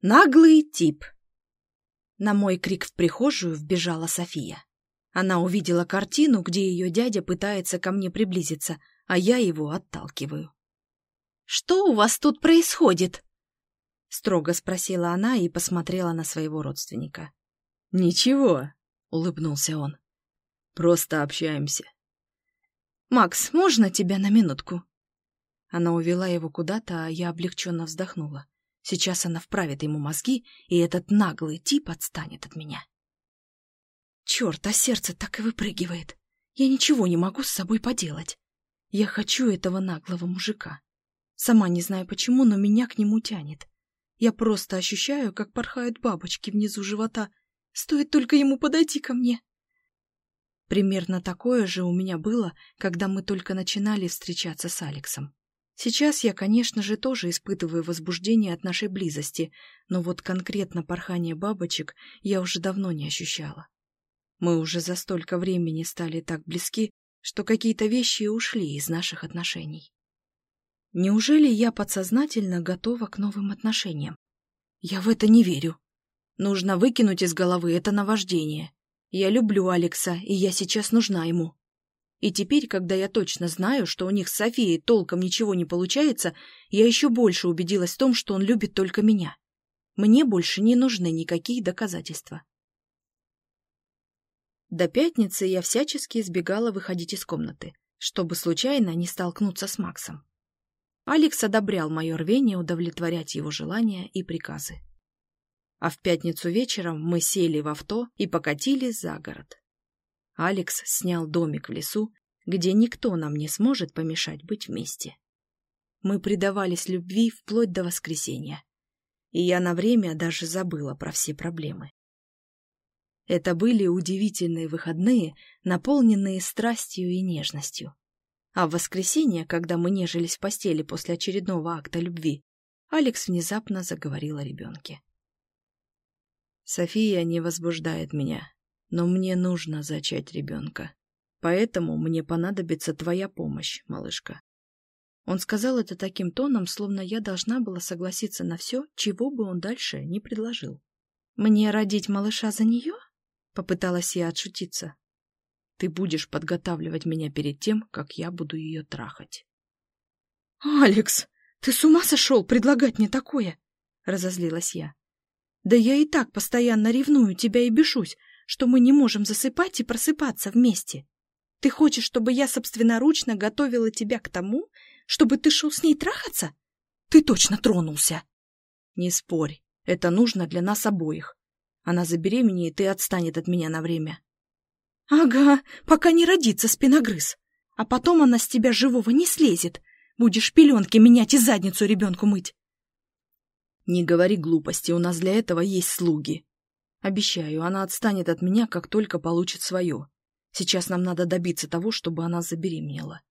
Наглый тип. На мой крик в прихожую вбежала София. Она увидела картину, где ее дядя пытается ко мне приблизиться, а я его отталкиваю. «Что у вас тут происходит?» Строго спросила она и посмотрела на своего родственника. «Ничего», — улыбнулся он. «Просто общаемся». «Макс, можно тебя на минутку?» Она увела его куда-то, а я облегченно вздохнула. Сейчас она вправит ему мозги, и этот наглый тип отстанет от меня. Черт, а сердце так и выпрыгивает. Я ничего не могу с собой поделать. Я хочу этого наглого мужика. Сама не знаю почему, но меня к нему тянет. Я просто ощущаю, как порхают бабочки внизу живота. Стоит только ему подойти ко мне. Примерно такое же у меня было, когда мы только начинали встречаться с Алексом. Сейчас я, конечно же, тоже испытываю возбуждение от нашей близости, но вот конкретно порхание бабочек я уже давно не ощущала. Мы уже за столько времени стали так близки, что какие-то вещи ушли из наших отношений. Неужели я подсознательно готова к новым отношениям? Я в это не верю. Нужно выкинуть из головы это наваждение. Я люблю Алекса, и я сейчас нужна ему. И теперь, когда я точно знаю, что у них с Софией толком ничего не получается, я еще больше убедилась в том, что он любит только меня. Мне больше не нужны никакие доказательства. До пятницы я всячески избегала выходить из комнаты, чтобы случайно не столкнуться с Максом. Алекс одобрял мое рвение удовлетворять его желания и приказы. А в пятницу вечером мы сели в авто и покатили за город. Алекс снял домик в лесу, где никто нам не сможет помешать быть вместе. Мы предавались любви вплоть до воскресенья, и я на время даже забыла про все проблемы. Это были удивительные выходные, наполненные страстью и нежностью. А в воскресенье, когда мы нежились в постели после очередного акта любви, Алекс внезапно заговорил о ребенке. «София не возбуждает меня», но мне нужно зачать ребенка. Поэтому мне понадобится твоя помощь, малышка. Он сказал это таким тоном, словно я должна была согласиться на все, чего бы он дальше не предложил. «Мне родить малыша за нее?» — попыталась я отшутиться. «Ты будешь подготавливать меня перед тем, как я буду ее трахать». «Алекс, ты с ума сошел предлагать мне такое?» — разозлилась я. «Да я и так постоянно ревную тебя и бешусь, что мы не можем засыпать и просыпаться вместе. Ты хочешь, чтобы я собственноручно готовила тебя к тому, чтобы ты шел с ней трахаться? Ты точно тронулся. Не спорь, это нужно для нас обоих. Она забеременеет и отстанет от меня на время. Ага, пока не родится спиногрыз. А потом она с тебя живого не слезет. Будешь пеленки менять и задницу ребенку мыть. Не говори глупости, у нас для этого есть слуги. Обещаю, она отстанет от меня, как только получит свое. Сейчас нам надо добиться того, чтобы она забеременела.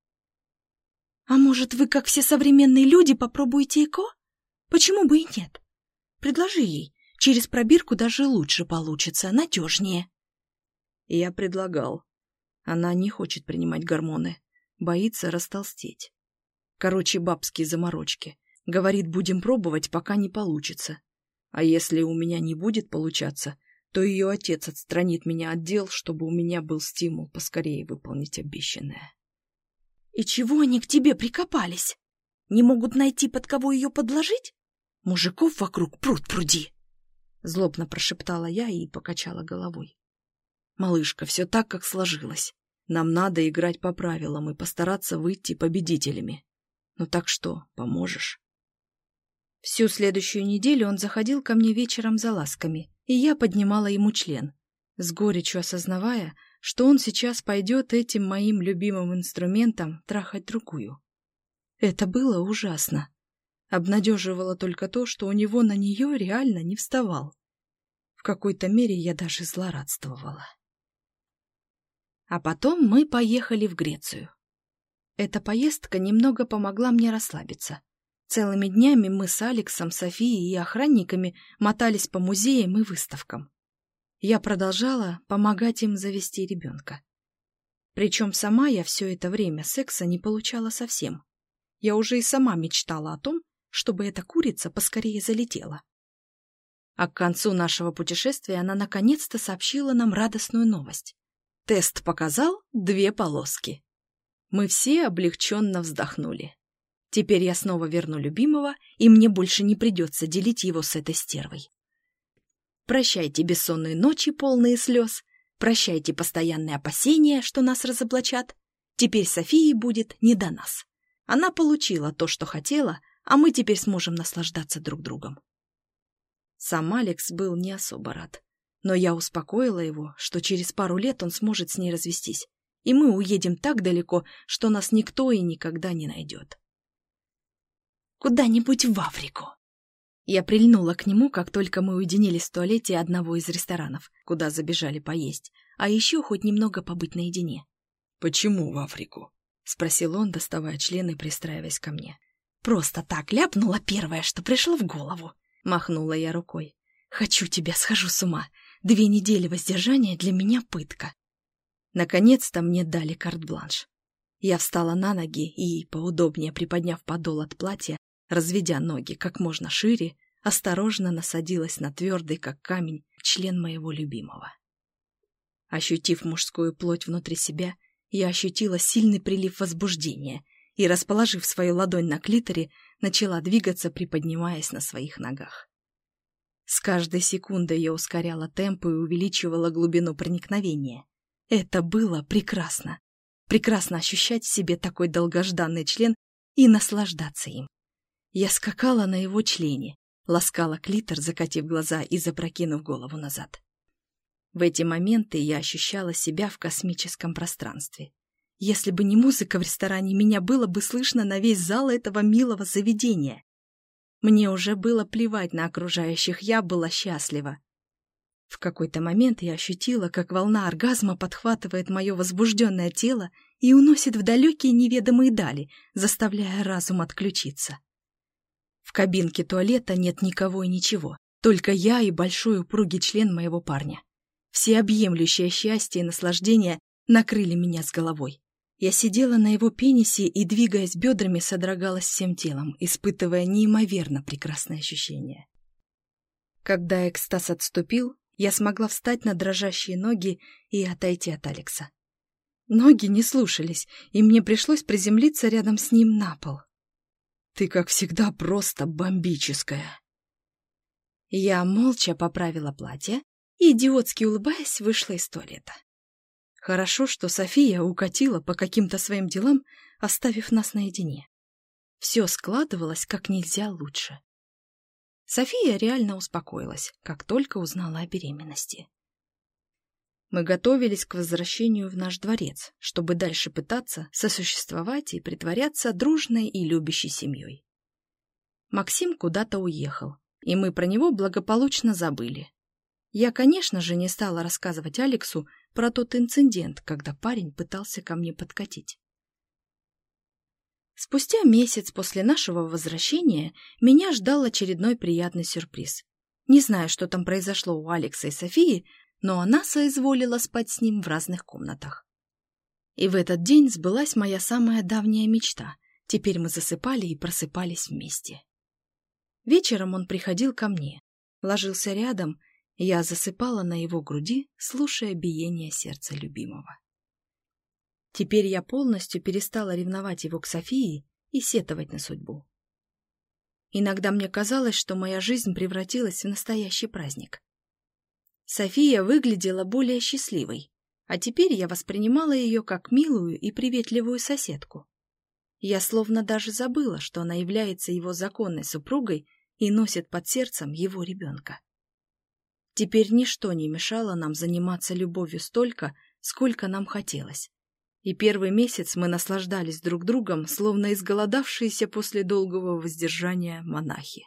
А может, вы, как все современные люди, попробуете ЭКО? Почему бы и нет? Предложи ей. Через пробирку даже лучше получится, надежнее. Я предлагал. Она не хочет принимать гормоны. Боится растолстеть. Короче, бабские заморочки. Говорит, будем пробовать, пока не получится. А если у меня не будет получаться, то ее отец отстранит меня от дел, чтобы у меня был стимул поскорее выполнить обещанное. И чего они к тебе прикопались? Не могут найти, под кого ее подложить? Мужиков вокруг пруд пруди. Злобно прошептала я и покачала головой. Малышка, все так, как сложилось. Нам надо играть по правилам и постараться выйти победителями. Ну так что, поможешь? Всю следующую неделю он заходил ко мне вечером за ласками, и я поднимала ему член, с горечью осознавая, что он сейчас пойдет этим моим любимым инструментом трахать другую. Это было ужасно. Обнадеживало только то, что у него на нее реально не вставал. В какой-то мере я даже злорадствовала. А потом мы поехали в Грецию. Эта поездка немного помогла мне расслабиться. Целыми днями мы с Алексом, Софией и охранниками мотались по музеям и выставкам. Я продолжала помогать им завести ребенка. Причем сама я все это время секса не получала совсем. Я уже и сама мечтала о том, чтобы эта курица поскорее залетела. А к концу нашего путешествия она наконец-то сообщила нам радостную новость. Тест показал две полоски. Мы все облегченно вздохнули. Теперь я снова верну любимого, и мне больше не придется делить его с этой стервой. Прощайте бессонные ночи, полные слез. Прощайте постоянные опасения, что нас разоблачат. Теперь Софии будет не до нас. Она получила то, что хотела, а мы теперь сможем наслаждаться друг другом. Сам Алекс был не особо рад. Но я успокоила его, что через пару лет он сможет с ней развестись, и мы уедем так далеко, что нас никто и никогда не найдет. Куда-нибудь в Африку. Я прильнула к нему, как только мы уединились в туалете одного из ресторанов, куда забежали поесть, а еще хоть немного побыть наедине. «Почему в Африку?» — спросил он, доставая члены и пристраиваясь ко мне. «Просто так ляпнула первое, что пришло в голову», — махнула я рукой. «Хочу тебя, схожу с ума. Две недели воздержания для меня пытка». Наконец-то мне дали карт-бланш. Я встала на ноги и, поудобнее приподняв подол от платья, разведя ноги как можно шире, осторожно насадилась на твердый, как камень, член моего любимого. Ощутив мужскую плоть внутри себя, я ощутила сильный прилив возбуждения и, расположив свою ладонь на клиторе, начала двигаться, приподнимаясь на своих ногах. С каждой секундой я ускоряла темп и увеличивала глубину проникновения. Это было прекрасно. Прекрасно ощущать в себе такой долгожданный член и наслаждаться им. Я скакала на его члене, ласкала клитор, закатив глаза и запрокинув голову назад. В эти моменты я ощущала себя в космическом пространстве. Если бы не музыка в ресторане, меня было бы слышно на весь зал этого милого заведения. Мне уже было плевать на окружающих, я была счастлива. В какой-то момент я ощутила, как волна оргазма подхватывает мое возбужденное тело и уносит в далекие неведомые дали, заставляя разум отключиться. В кабинке туалета нет никого и ничего, только я и большой упругий член моего парня. Всеобъемлющее счастье и наслаждение накрыли меня с головой. Я сидела на его пенисе и, двигаясь бедрами, содрогалась всем телом, испытывая неимоверно прекрасное ощущение. Когда экстаз отступил, я смогла встать на дрожащие ноги и отойти от Алекса. Ноги не слушались, и мне пришлось приземлиться рядом с ним на пол. «Ты, как всегда, просто бомбическая!» Я молча поправила платье и, идиотски улыбаясь, вышла из туалета. Хорошо, что София укатила по каким-то своим делам, оставив нас наедине. Все складывалось как нельзя лучше. София реально успокоилась, как только узнала о беременности. Мы готовились к возвращению в наш дворец, чтобы дальше пытаться сосуществовать и притворяться дружной и любящей семьей. Максим куда-то уехал, и мы про него благополучно забыли. Я, конечно же, не стала рассказывать Алексу про тот инцидент, когда парень пытался ко мне подкатить. Спустя месяц после нашего возвращения меня ждал очередной приятный сюрприз. Не знаю, что там произошло у Алекса и Софии, но она соизволила спать с ним в разных комнатах. И в этот день сбылась моя самая давняя мечта. Теперь мы засыпали и просыпались вместе. Вечером он приходил ко мне, ложился рядом я засыпала на его груди, слушая биение сердца любимого. Теперь я полностью перестала ревновать его к Софии и сетовать на судьбу. Иногда мне казалось, что моя жизнь превратилась в настоящий праздник. София выглядела более счастливой, а теперь я воспринимала ее как милую и приветливую соседку. Я словно даже забыла, что она является его законной супругой и носит под сердцем его ребенка. Теперь ничто не мешало нам заниматься любовью столько, сколько нам хотелось. И первый месяц мы наслаждались друг другом, словно изголодавшиеся после долгого воздержания монахи.